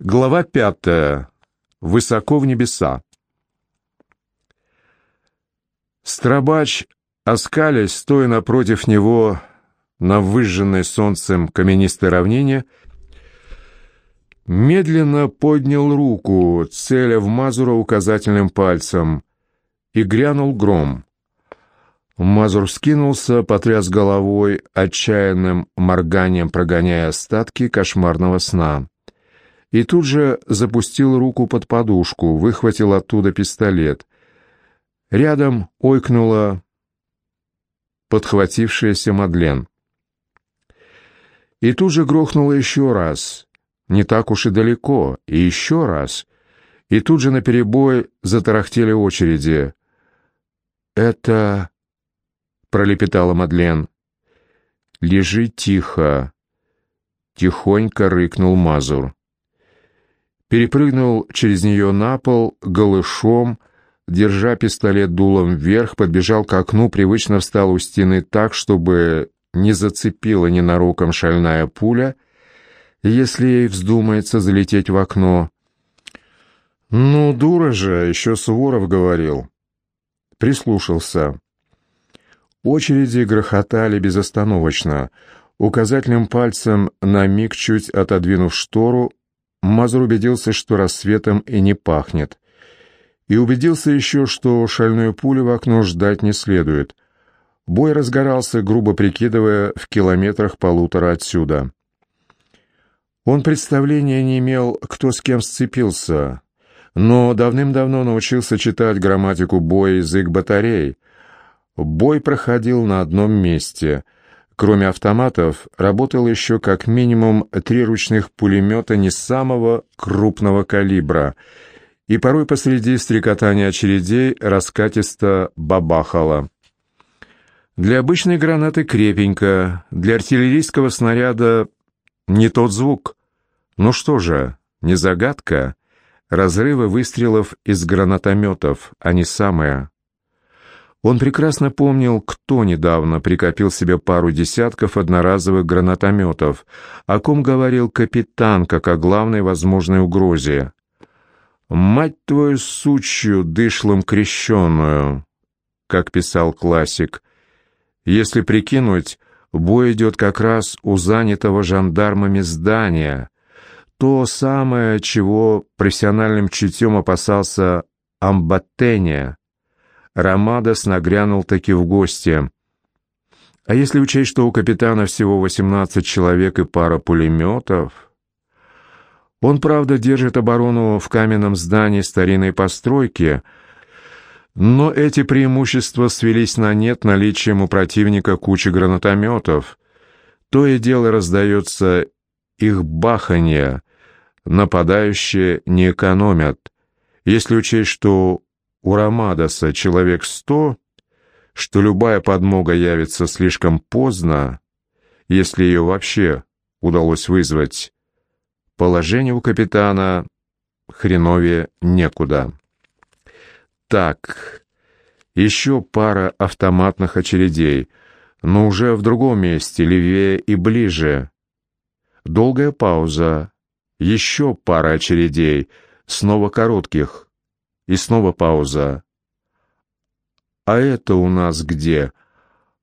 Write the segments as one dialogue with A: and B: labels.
A: Глава пятая. Высоко в небеса. Страбач, оскалясь, стоя напротив него на выжженной солнцем каменистой равнине, медленно поднял руку, целя в Мазура указательным пальцем, и грянул гром. Мазур вскинулся, потряс головой, отчаянным морганием прогоняя остатки кошмарного сна и тут же запустил руку под подушку, выхватил оттуда пистолет. Рядом ойкнула подхватившаяся Мадлен. И тут же грохнуло еще раз, не так уж и далеко, и еще раз, и тут же наперебой затарахтели очереди. «Это...» — пролепетала Мадлен. «Лежи тихо», — тихонько рыкнул Мазур перепрыгнул через нее на пол голышом, держа пистолет дулом вверх, подбежал к окну, привычно встал у стены так, чтобы не зацепила ненароком шальная пуля, если ей вздумается залететь в окно. «Ну, дура же, еще Суворов говорил». Прислушался. Очереди грохотали безостановочно. Указательным пальцем на миг чуть отодвинув штору, Мазур убедился, что рассветом и не пахнет. И убедился еще, что шальную пулю в окно ждать не следует. Бой разгорался, грубо прикидывая, в километрах полутора отсюда. Он представления не имел, кто с кем сцепился, но давным-давно научился читать грамматику боя язык батарей. Бой проходил на одном месте — Кроме автоматов, работал еще как минимум три ручных пулемета не самого крупного калибра, и порой посреди стрекотания очередей раскатисто бабахало. Для обычной гранаты крепенько, для артиллерийского снаряда не тот звук. Ну что же, не загадка. Разрывы выстрелов из гранатометов, они самые. Он прекрасно помнил, кто недавно прикопил себе пару десятков одноразовых гранатометов, о ком говорил капитан, как о главной возможной угрозе. «Мать твою сучью, дышлом крещеную», как писал классик. Если прикинуть, бой идет как раз у занятого жандармами здания. То самое, чего профессиональным чутьем опасался Амбаттене. Ромадос нагрянул таки в гости. А если учесть, что у капитана всего 18 человек и пара пулеметов... Он, правда, держит оборону в каменном здании старинной постройки, но эти преимущества свелись на нет наличием у противника кучи гранатометов. То и дело раздается их баханье, нападающие не экономят. Если учесть, что у Ромадоса человек сто, что любая подмога явится слишком поздно, если ее вообще удалось вызвать. Положение у капитана хреновее некуда. Так, еще пара автоматных очередей, но уже в другом месте, левее и ближе. Долгая пауза, еще пара очередей, снова коротких. И снова пауза. «А это у нас где?»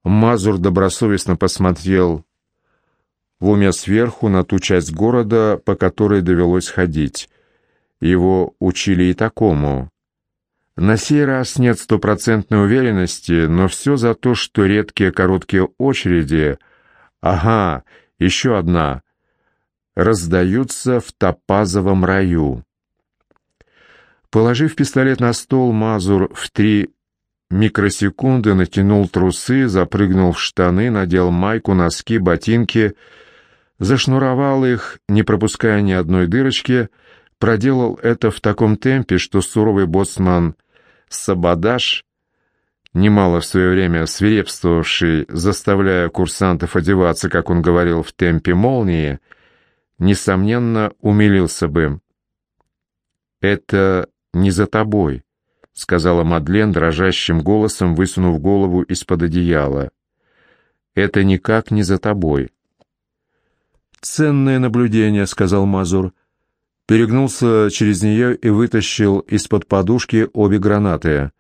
A: Мазур добросовестно посмотрел в уме сверху на ту часть города, по которой довелось ходить. Его учили и такому. На сей раз нет стопроцентной уверенности, но все за то, что редкие короткие очереди... Ага, еще одна. Раздаются в топазовом раю. Положив пистолет на стол, Мазур в три микросекунды натянул трусы, запрыгнул в штаны, надел майку, носки, ботинки, зашнуровал их, не пропуская ни одной дырочки, проделал это в таком темпе, что суровый боссман Сабадаш, немало в свое время свирепствовавший, заставляя курсантов одеваться, как он говорил, в темпе молнии, несомненно, умилился бы. Это не за тобой», — сказала Мадлен дрожащим голосом, высунув голову из-под одеяла. «Это никак не за тобой». «Ценное наблюдение», — сказал Мазур. перегнулся через нее и вытащил из-под подушки обе гранаты.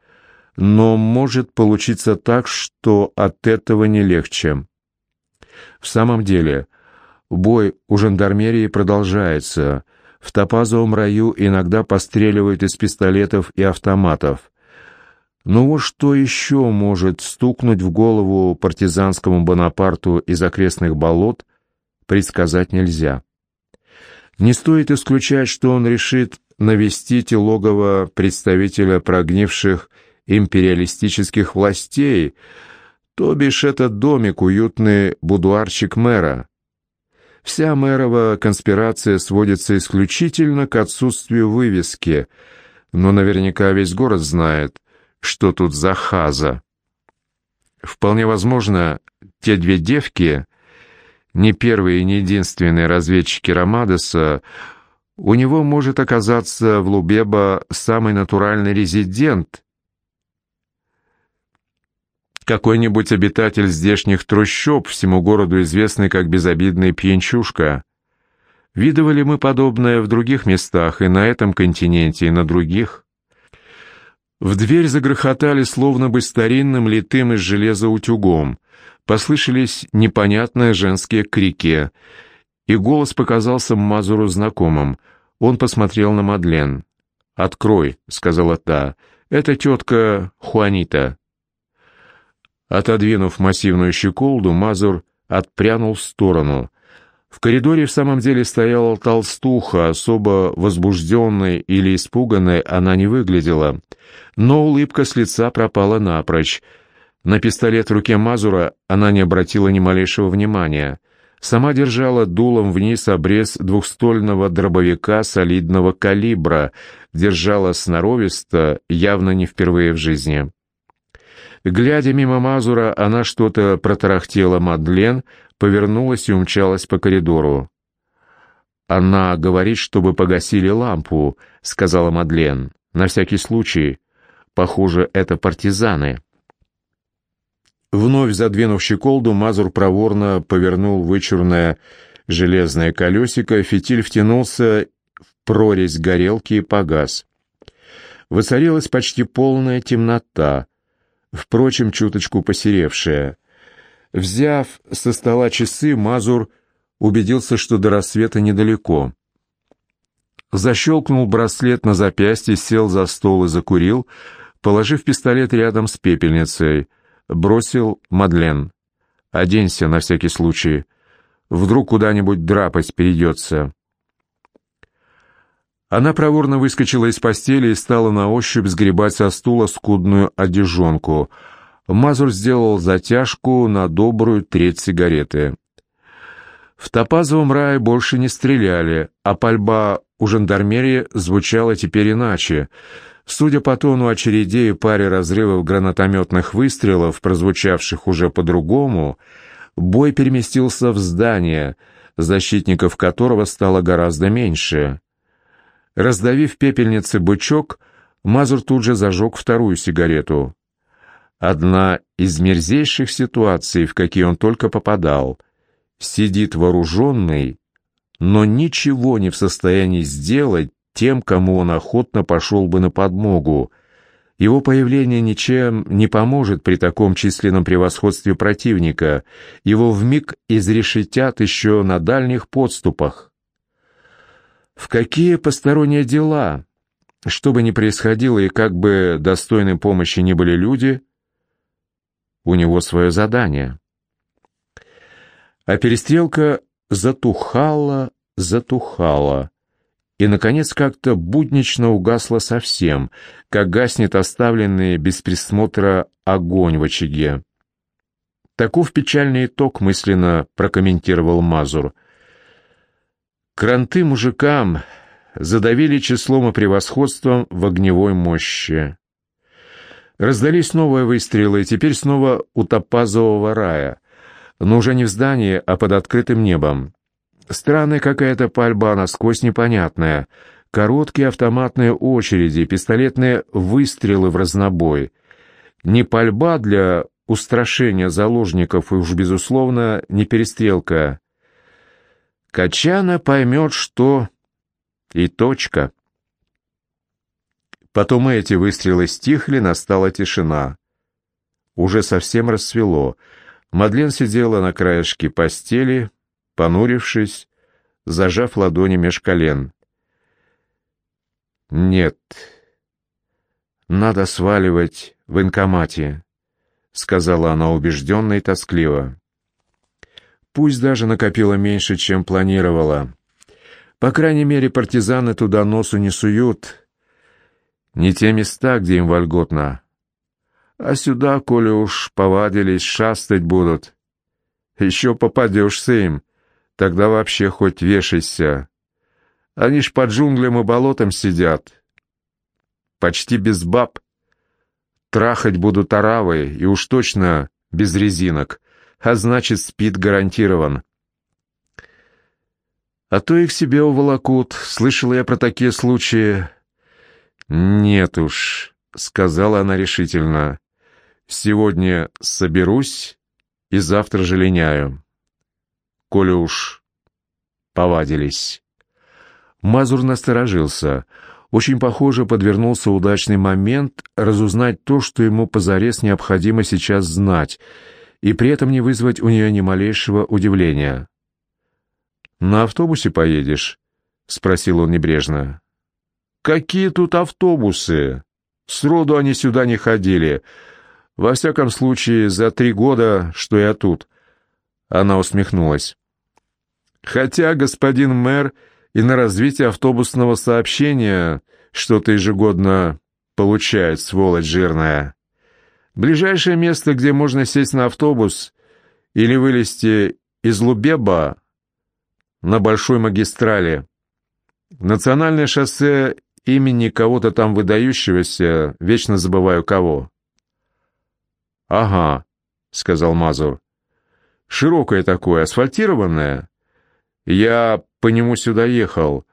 A: Но может получиться так, что от этого не легче. В самом деле, бой у жандармерии продолжается. В топазовом раю иногда постреливают из пистолетов и автоматов. Но вот что еще может стукнуть в голову партизанскому Бонапарту из окрестных болот, предсказать нельзя. Не стоит исключать, что он решит навестить логово представителя прогнивших империалистических властей, то бишь этот домик, уютный будуарчик мэра. Вся мэрова конспирация сводится исключительно к отсутствию вывески, но наверняка весь город знает, что тут за хаза. Вполне возможно, те две девки, не первые и не единственные разведчики Ромадоса, у него может оказаться в Лубеба самый натуральный резидент, какой-нибудь обитатель здешних трущоб, всему городу известный как безобидный пьянчушка. Видывали мы подобное в других местах, и на этом континенте, и на других. В дверь загрохотали, словно бы старинным литым из железа утюгом. Послышались непонятные женские крики, и голос показался Мазуру знакомым. Он посмотрел на Мадлен. «Открой», — сказала та, — «это тетка Хуанита». Отодвинув массивную щеколду, Мазур отпрянул в сторону. В коридоре в самом деле стояла толстуха, особо возбужденной или испуганной она не выглядела, но улыбка с лица пропала напрочь. На пистолет в руке Мазура она не обратила ни малейшего внимания. Сама держала дулом вниз обрез двухствольного дробовика солидного калибра, держала сноровисто, явно не впервые в жизни. Глядя мимо Мазура, она что-то протарахтела Мадлен, повернулась и умчалась по коридору. «Она говорит, чтобы погасили лампу», — сказала Мадлен. «На всякий случай. Похоже, это партизаны». Вновь задвинув щеколду, Мазур проворно повернул вычурное железное колесико, фитиль втянулся в прорезь горелки и погас. Воцарилась почти полная темнота, впрочем, чуточку посеревшая. Взяв со стола часы, Мазур убедился, что до рассвета недалеко. Защелкнул браслет на запястье, сел за стол и закурил, положив пистолет рядом с пепельницей. Бросил Мадлен. «Оденься на всякий случай. Вдруг куда-нибудь драпать перейдется». Она проворно выскочила из постели и стала на ощупь сгребать со стула скудную одежонку. Мазур сделал затяжку на добрую треть сигареты. В топазовом рае больше не стреляли, а пальба у жандармерии звучала теперь иначе. Судя по тону очередей и паре разрывов гранатометных выстрелов, прозвучавших уже по-другому, бой переместился в здание, защитников которого стало гораздо меньше. Раздавив пепельницы бычок, Мазур тут же зажег вторую сигарету. Одна из мерзейших ситуаций, в какие он только попадал. Сидит вооруженный, но ничего не в состоянии сделать тем, кому он охотно пошел бы на подмогу. Его появление ничем не поможет при таком численном превосходстве противника. Его вмиг изрешетят еще на дальних подступах. В какие посторонние дела, что бы ни происходило и как бы достойной помощи ни были люди, у него свое задание. А перестрелка затухала, затухала, и, наконец, как-то буднично угасла совсем, как гаснет оставленный без присмотра огонь в очаге. Таков печальный итог мысленно прокомментировал Мазур — Кранты мужикам задавили числом и превосходством в огневой мощи. Раздались новые выстрелы, и теперь снова у топазового рая, но уже не в здании, а под открытым небом. Странная какая-то пальба, насквозь непонятная. Короткие автоматные очереди, пистолетные выстрелы в разнобой. Не пальба для устрашения заложников и уж, безусловно, не перестрелка. Качана поймет, что И точка. Потом эти выстрелы стихли, настала тишина. Уже совсем рассвело. Мадлен сидела на краешке постели, понурившись, зажав ладони меж колен. «Нет, надо сваливать в инкомате», — сказала она убежденно и тоскливо. Пусть даже накопила меньше, чем планировала. По крайней мере, партизаны туда носу не суют. Не те места, где им вольготно. А сюда, коли уж повадились, шастать будут. Еще попадешься им, тогда вообще хоть вешайся. Они ж под джунглям и болотом сидят. Почти без баб. Трахать будут оравы, и уж точно без резинок, а значит, спит гарантирован. А то их себе уволокут. Слышала я про такие случаи. Нет уж, сказала она решительно. Сегодня соберусь и завтра же линяю. Коли уж повадились. Мазур насторожился. Очень похоже, подвернулся удачный момент разузнать то, что ему позарез необходимо сейчас знать, и при этом не вызвать у нее ни малейшего удивления. «На автобусе поедешь?» — спросил он небрежно. «Какие тут автобусы? Сроду они сюда не ходили. Во всяком случае, за три года, что я тут». Она усмехнулась. «Хотя господин мэр и на развитие автобусного сообщения что-то ежегодно получает, сволочь жирная. Ближайшее место, где можно сесть на автобус или вылезти из Лубеба, на большой магистрали. Национальное шоссе имени кого-то там выдающегося, вечно забываю кого. «Ага», — сказал Мазур. «Широкое такое, асфальтированное. Я по нему сюда ехал.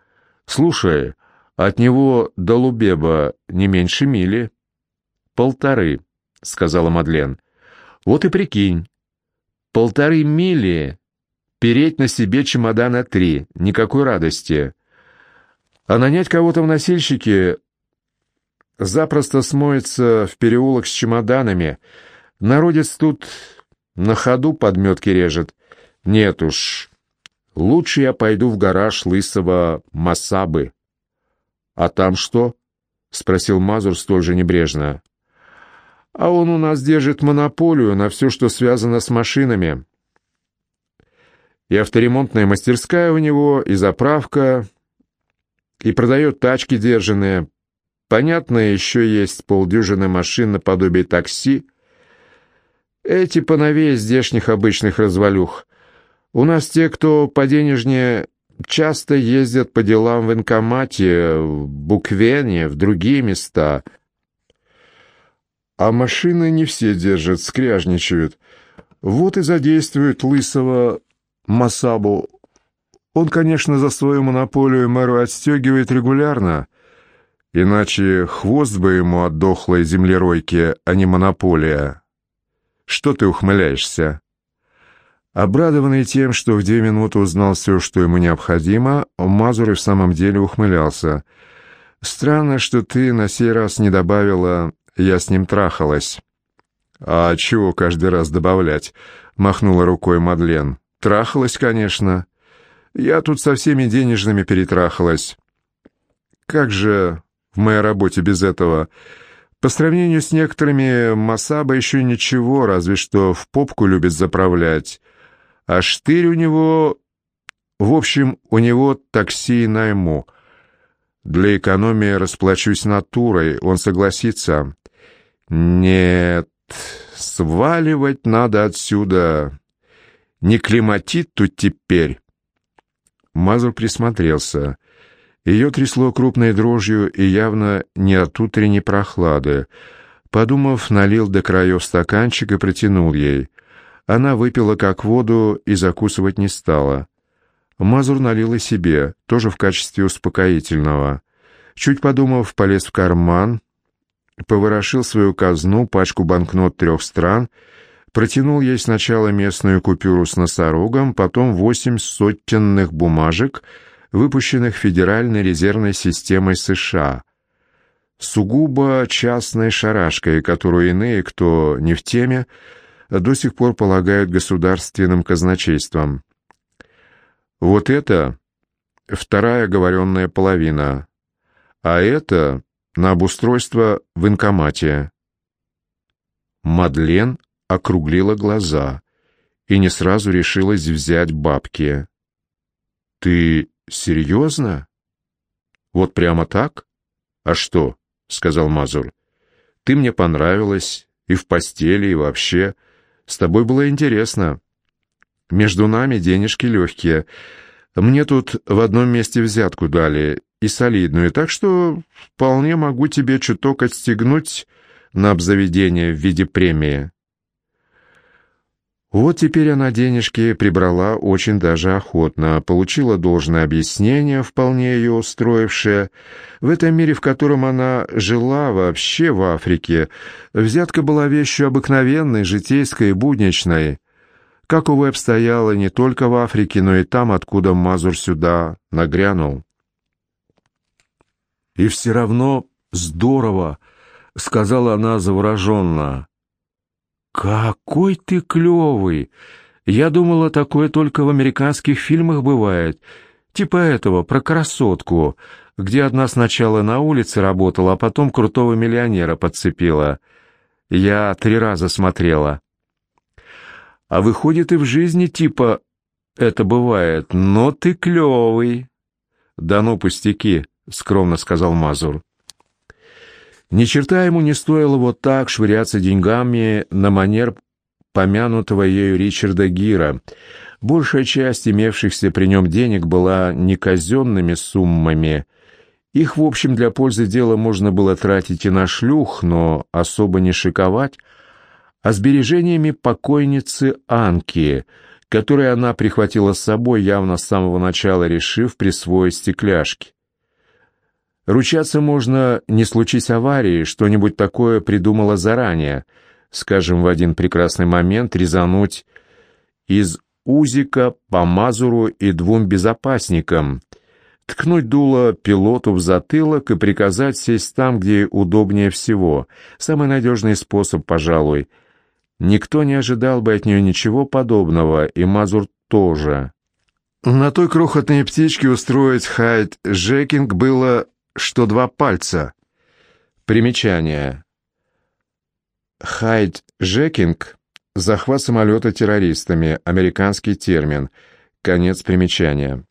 A: Слушай, от него до Лубеба не меньше мили». «Полторы», — сказала Мадлен. «Вот и прикинь, полторы мили Переть на себе чемодана три, никакой радости. А нанять кого-то в носильщике запросто смоется в переулок с чемоданами. Народец тут на ходу подметки режет. Нет уж, лучше я пойду в гараж лысого Масабы. «А там что?» — спросил Мазур столь же небрежно. «А он у нас держит монополию на все, что связано с машинами и авторемонтная мастерская у него, и заправка, и продает тачки держанные. Понятно, еще есть полдюжины машин наподобие такси. Эти поновее здешних обычных развалюх. У нас те, кто поденежнее, часто ездят по делам в Инкомате, в Буквене, в другие места. А машины не все держат, скряжничают. Вот и задействуют лысого Масабу. Он, конечно, за свою монополию мэру отстегивает регулярно, иначе хвост бы ему от дохлой землеройки, а не монополия. Что ты ухмыляешься? Обрадованный тем, что в две минуты узнал все, что ему необходимо, Мазур и в самом деле ухмылялся. «Странно, что ты на сей раз не добавила «я с ним трахалась». «А чего каждый раз добавлять?» — махнула рукой Мадлен. Трахалась, конечно. Я тут со всеми денежными перетрахалась. Как же в моей работе без этого? По сравнению с некоторыми, Масаба еще ничего, разве что в попку любит заправлять. А штырь у него... В общем, у него такси найму. Для экономии расплачусь натурой, он согласится. Нет, сваливать надо отсюда. Не климатит тут теперь. Мазур присмотрелся. Ее трясло крупной дрожью и явно не от утренней прохлады. Подумав, налил до краев стаканчик и протянул ей. Она выпила как воду и закусывать не стала. Мазур налил и себе, тоже в качестве успокоительного. Чуть подумав, полез в карман, поворошил свою казну, пачку банкнот трех стран — Протянул ей сначала местную купюру с носорогом, потом восемь сотенных бумажек, выпущенных Федеральной резервной системой США, сугубо частной шарашкой, которую иные, кто не в теме, до сих пор полагают государственным казначейством. Вот это вторая говоренная половина, а это на обустройство в инкомате. Мадлен округлила глаза и не сразу решилась взять бабки. «Ты серьезно? Вот прямо так? А что?» — сказал Мазур. «Ты мне понравилась и в постели, и вообще. С тобой было интересно. Между нами денежки легкие. Мне тут в одном месте взятку дали, и солидную, так что вполне могу тебе чуток отстегнуть на обзаведение в виде премии». Вот теперь она денежки прибрала очень даже охотно, получила должное объяснение, вполне ее устроившее. В этом мире, в котором она жила вообще в Африке, взятка была вещью обыкновенной, житейской и будничной. Как, увы, обстояло не только в Африке, но и там, откуда Мазур сюда нагрянул. «И все равно здорово», — сказала она завороженно. «Какой ты клевый! Я думала, такое только в американских фильмах бывает. Типа этого, про красотку, где одна сначала на улице работала, а потом крутого миллионера подцепила. Я три раза смотрела. А выходит и в жизни типа это бывает, но ты клевый». «Да ну, пустяки», — скромно сказал Мазур. Ни черта ему не стоило вот так швыряться деньгами на манер помянутого ею Ричарда Гира. Большая часть имевшихся при нем денег была не казенными суммами. Их, в общем, для пользы дела можно было тратить и на шлюх, но особо не шиковать, а сбережениями покойницы Анки, которые она прихватила с собой, явно с самого начала решив присвоить стекляшки. Ручаться можно, не случись аварии, что-нибудь такое придумала заранее, скажем, в один прекрасный момент резануть из узика по мазуру и двум безопасникам, ткнуть дуло пилоту в затылок и приказать сесть там, где удобнее всего. Самый надежный способ, пожалуй. Никто не ожидал бы от нее ничего подобного, и Мазур тоже. На той крохотной птичке устроить хайт-жекинг было что два пальца. Примечание. Хайд-жекинг – захват самолета террористами, американский термин. Конец примечания.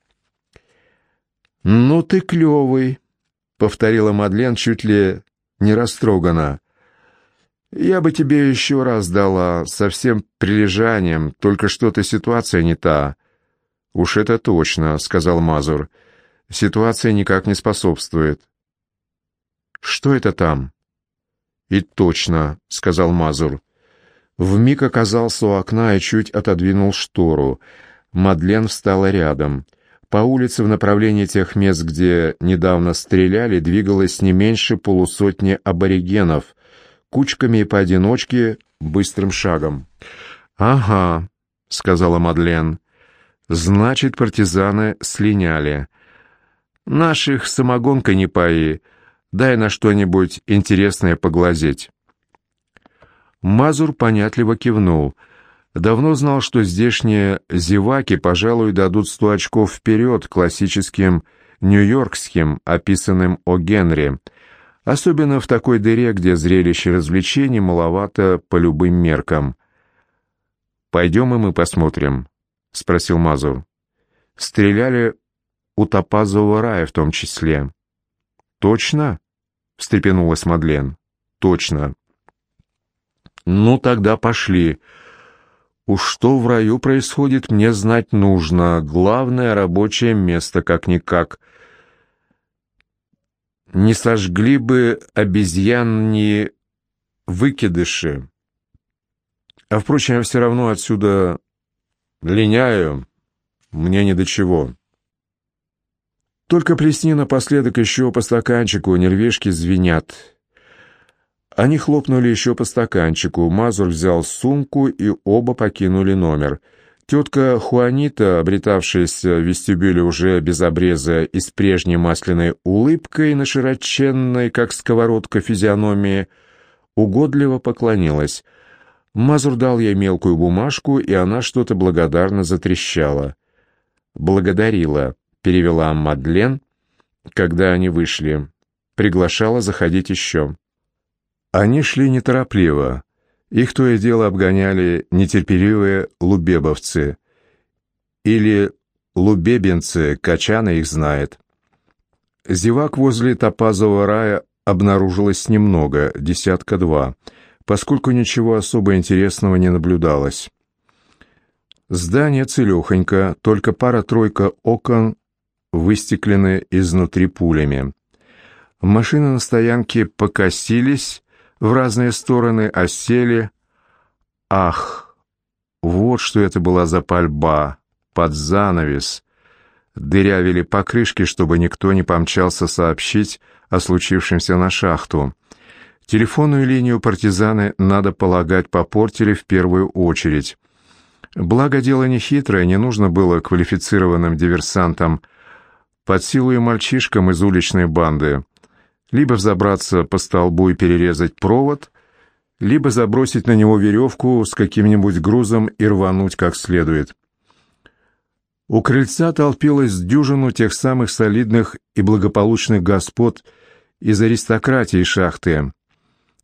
A: «Ну ты клевый», — повторила Мадлен чуть ли не растроганно. «Я бы тебе еще раз дала, со всем прилежанием, только что-то ситуация не та». «Уж это точно», — сказал. «Мазур» ситуация никак не способствует. «Что это там?» «И точно», — сказал Мазур. Вмиг оказался у окна и чуть отодвинул штору. Мадлен встала рядом. По улице в направлении тех мест, где недавно стреляли, двигалось не меньше полусотни аборигенов, кучками и поодиночке, быстрым шагом. «Ага», — сказала Мадлен. «Значит, партизаны слиняли. Наших самогонкой не пои, дай на что-нибудь интересное поглазеть». Мазур понятливо кивнул. Давно знал, что здешние зеваки, пожалуй, дадут сто очков вперед классическим нью-йоркским, описанным о Генри, особенно в такой дыре, где зрелище развлечений маловато по любым меркам. «Пойдем и мы посмотрим», — спросил Мазур. Стреляли у топазового рая в том числе. «Точно?» — встрепенулась Мадлен. «Точно». «Ну, тогда пошли. Уж что в раю происходит, мне знать нужно. Главное рабочее место, как-никак. Не сожгли бы обезьянни выкидыши. А, впрочем, я все равно отсюда линяю. Мне ни до чего». Только плесни напоследок еще по стаканчику, нервишки звенят. Они хлопнули еще по стаканчику, Мазур взял сумку, и оба покинули номер. Тетка Хуанита, обретавшаяся в вестибюле уже без обреза и с прежней масляной улыбкой на широченной, как сковородка, физиономии, угодливо поклонилась. Мазур дал ей мелкую бумажку, и она что-то благодарно затрещала. «Благодарила», — перевела Мадлен, когда они вышли. Приглашала заходить еще. Они шли неторопливо. Их то и дело обгоняли нетерпеливые лубебовцы. Или лубебинцы, Качана их знает. Зевак возле топазового рая обнаружилось немного, десятка-два, поскольку ничего особо интересного не наблюдалось. Здание целехонько, только пара-тройка окон выстеклены изнутри пулями. Машины на стоянке покосились, в разные стороны, осели. Ах, вот что это была за пальба, под занавес. Дырявили покрышки, чтобы никто не помчался сообщить о случившемся на шахту. Телефонную линию партизаны, надо полагать, попортили в первую очередь. Благо дело не хитрое, не нужно было квалифицированным диверсантам, под силу и мальчишкам из уличной банды либо взобраться по столбу и перерезать провод, либо забросить на него веревку с каким-нибудь грузом и рвануть как следует. У крыльца толпилась дюжину тех самых солидных и благополучных господ из аристократии шахты.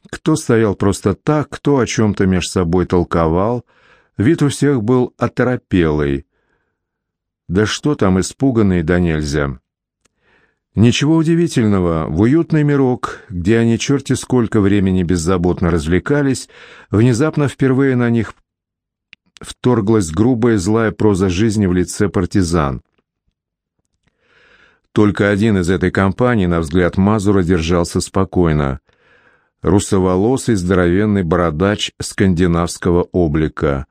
A: Кто стоял просто так, кто о чем-то меж собой толковал, вид у всех был оторопелый. Да что там, испуганный да нельзя. Ничего удивительного, в уютный мирок, где они черти сколько времени беззаботно развлекались, внезапно впервые на них вторглась грубая злая проза жизни в лице партизан. Только один из этой компании, на взгляд Мазура, держался спокойно. Русоволосый здоровенный бородач скандинавского облика.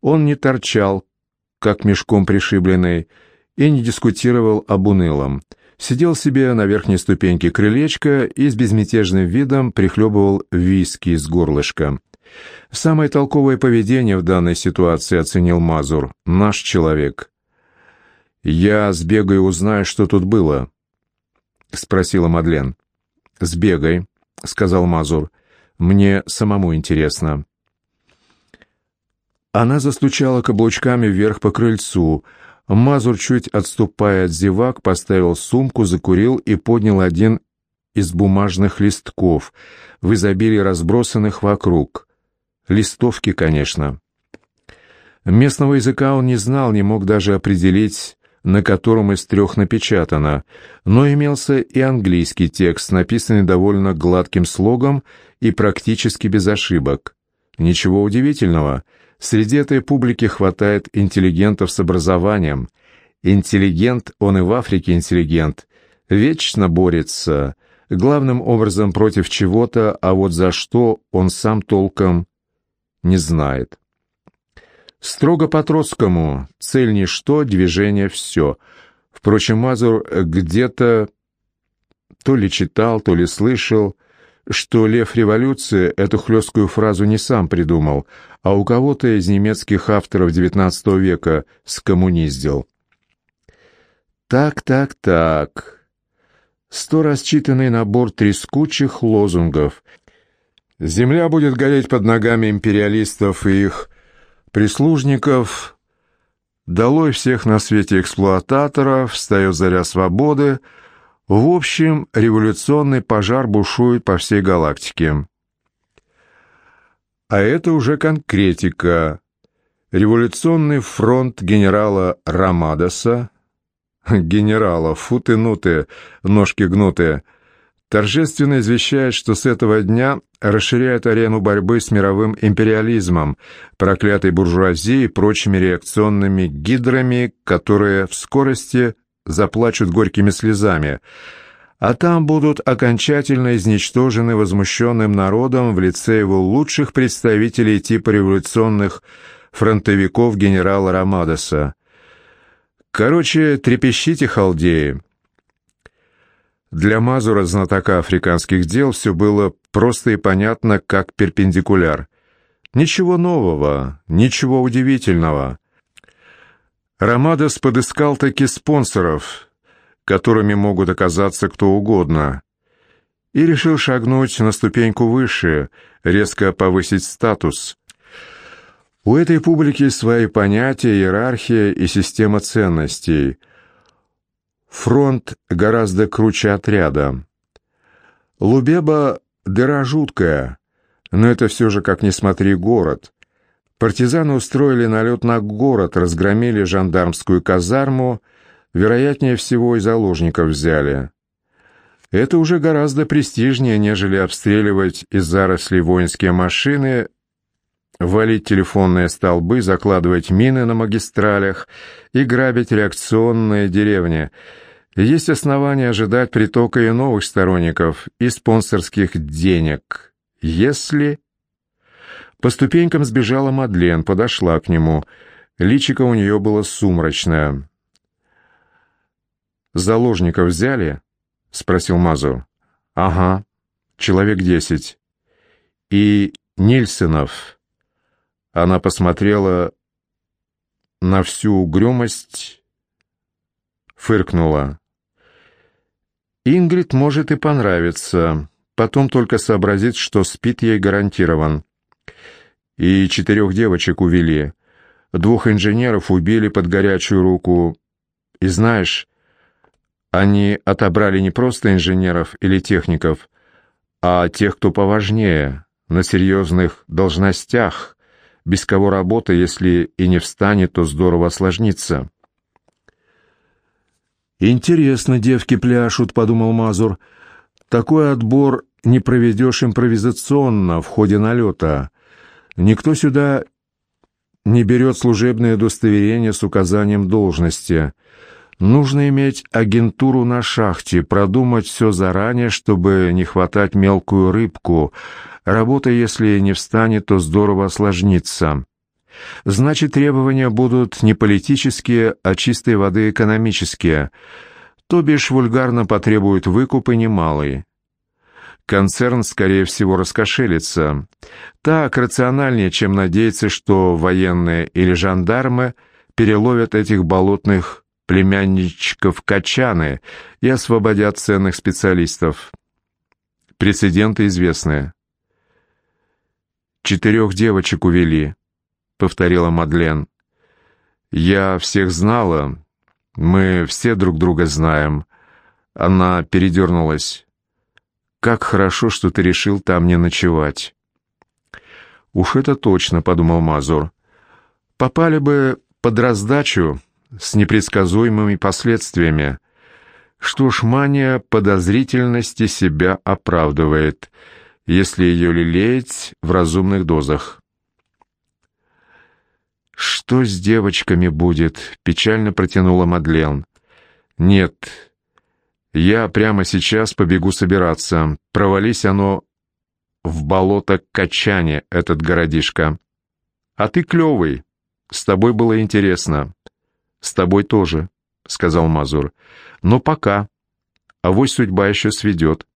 A: Он не торчал, как мешком пришибленный, и не дискутировал об унылом – сидел себе на верхней ступеньке крылечка и с безмятежным видом прихлебывал виски из горлышка. Самое толковое поведение в данной ситуации оценил Мазур, наш человек. «Я сбегаю узнаю, что тут было», — спросила Мадлен. «Сбегай», — сказал Мазур. «Мне самому интересно». Она застучала каблучками вверх по крыльцу, — Мазур, чуть отступая от зевак, поставил сумку, закурил и поднял один из бумажных листков, в изобилии разбросанных вокруг. Листовки, конечно. Местного языка он не знал, не мог даже определить, на котором из трех напечатано, но имелся и английский текст, написанный довольно гладким слогом и практически без ошибок. Ничего удивительного — Среди этой публики хватает интеллигентов с образованием. Интеллигент, он и в Африке интеллигент, вечно борется, главным образом против чего-то, а вот за что он сам толком не знает. Строго по-троцкому, цель ничто, движение все. Впрочем, Мазур где-то то ли читал, то ли слышал, что лев революции эту хлесткую фразу не сам придумал, а у кого-то из немецких авторов XIX века скоммуниздил. Так, так, так. Сто расчитанный набор трескучих лозунгов. Земля будет гореть под ногами империалистов и их прислужников. Долой всех на свете эксплуататоров, встает заря свободы — в общем, революционный пожар бушует по всей галактике. А это уже конкретика. Революционный фронт генерала Рамадоса, генерала, фу нуты, ножки гнутые, торжественно извещает, что с этого дня расширяет арену борьбы с мировым империализмом, проклятой буржуазией и прочими реакционными гидрами, которые в скорости заплачут горькими слезами, а там будут окончательно изничтожены возмущенным народом в лице его лучших представителей типа революционных фронтовиков генерала Рамадоса. Короче, трепещите, халдеи. Для Мазура, знатока африканских дел, все было просто и понятно, как перпендикуляр. Ничего нового, ничего удивительного. Ромадос подыскал таки спонсоров, которыми могут оказаться кто угодно, и решил шагнуть на ступеньку выше, резко повысить статус. У этой публики свои понятия, иерархия и система ценностей. Фронт гораздо круче отряда. Лубеба — дыра жуткая, но это все же, как ни смотри, город. Партизаны устроили налет на город, разгромили жандармскую казарму, вероятнее всего и заложников взяли. Это уже гораздо престижнее, нежели обстреливать из зарослей воинские машины, валить телефонные столбы, закладывать мины на магистралях и грабить реакционные деревни. Есть основания ожидать притока и новых сторонников, и спонсорских денег. Если... По ступенькам сбежала Мадлен, подошла к нему. Личико у нее было сумрачное. «Заложников взяли?» — спросил Мазур. «Ага, человек десять. И Нильсенов». Она посмотрела на всю угрюмость, фыркнула. «Ингрид может и понравиться, потом только сообразит, что спит ей гарантирован и четырех девочек увели. Двух инженеров убили под горячую руку. И знаешь, они отобрали не просто инженеров или техников, а тех, кто поважнее, на серьезных должностях, без кого работа, если и не встанет, то здорово осложнится. «Интересно, девки пляшут», — подумал Мазур. «Такой отбор не проведешь импровизационно в ходе налета. Никто сюда не берет служебное удостоверение с указанием должности. Нужно иметь агентуру на шахте, продумать все заранее, чтобы не хватать мелкую рыбку. Работа, если не встанет, то здорово осложнится. Значит, требования будут не политические, а чистой воды экономические. То бишь вульгарно потребует выкуп и немалый концерн, скорее всего, раскошелится. Так рациональнее, чем надеяться, что военные или жандармы переловят этих болотных племянничков Качаны и освободят ценных специалистов. Прецеденты известны. «Четырех девочек увели», — повторила Мадлен. «Я всех знала. Мы все друг друга знаем». Она передернулась. Как хорошо, что ты решил там не ночевать. Уж это точно, подумал Мазур. Попали бы под раздачу с непредсказуемыми последствиями. Что ж, мания подозрительности себя оправдывает, если ее лелеять в разумных дозах. «Что с девочками будет?» — печально протянула Мадлен. «Нет, я прямо сейчас побегу собираться. Провались оно в болото Качане, этот городишко. А ты клевый. С тобой было интересно. С тобой тоже, сказал Мазур. Но пока. Авось судьба еще сведет.